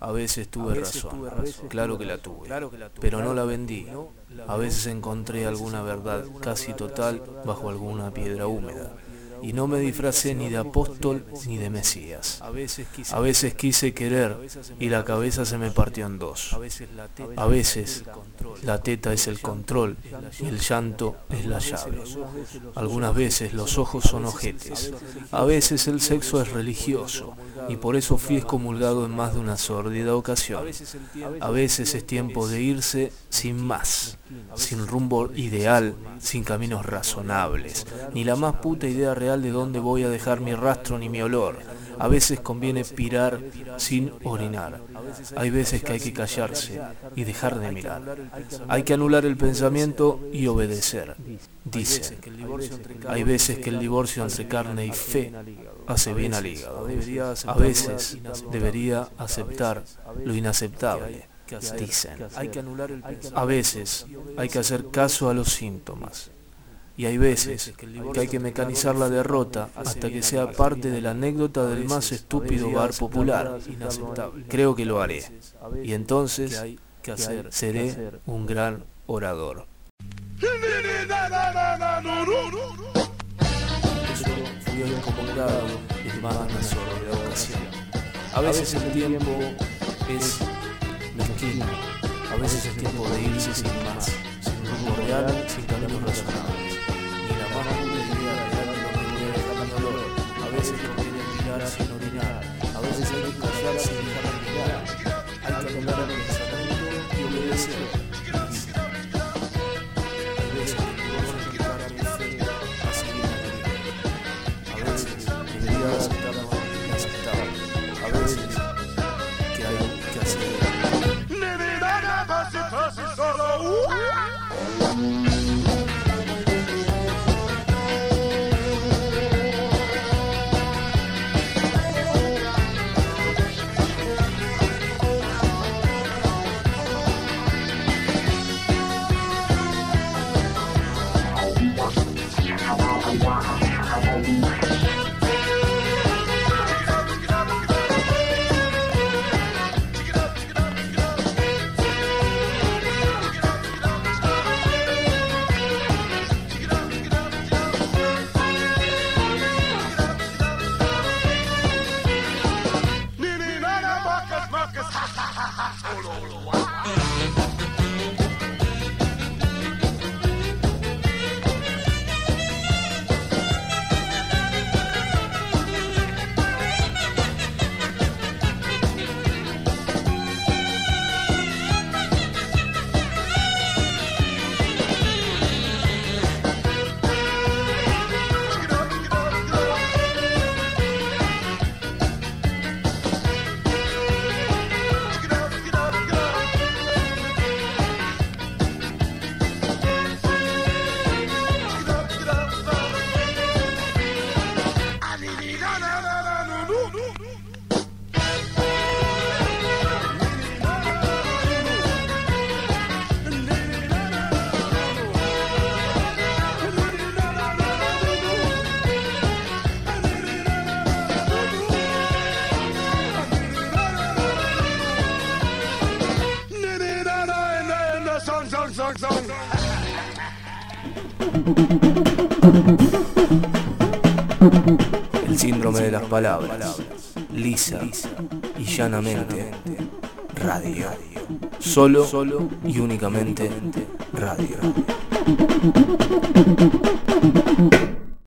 A veces tuve razón, claro que la tuve, pero no la vendí. A veces encontré alguna verdad casi total bajo alguna piedra húmeda y no me disfracé ni de apóstol ni de Mesías. A veces quise querer y la cabeza se me partió en dos. A veces la teta es el control y el llanto es la llave. Algunas veces los ojos son ojetes. A veces el sexo es religioso y por eso fui excomulgado en más de una sórdida ocasión. A veces es tiempo de irse sin más, sin rumbo ideal, sin caminos razonables, ni la más puta idea real de dónde voy a dejar mi rastro ni mi olor. A veces conviene pirar sin orinar. Hay veces que hay que callarse y dejar de mirar. Hay que anular el pensamiento y obedecer. Dicen, hay veces que el divorcio entre carne y fe hace bien al hígado. A veces debería aceptar lo inaceptable. Dicen, a veces hay que hacer caso a los síntomas. Y hay veces que hay que mecanizar la derrota hasta que sea parte de la anécdota del más estúpido bar popular. Creo que lo haré. Y entonces seré un gran orador. A veces el tiempo es mezquino, a veces es tiempo de irse sin más, sin rumbo real, sin caminos razonables, ni la Solo. El síndrome de las palabras. Lisa y llanamente radio. Solo y únicamente radio.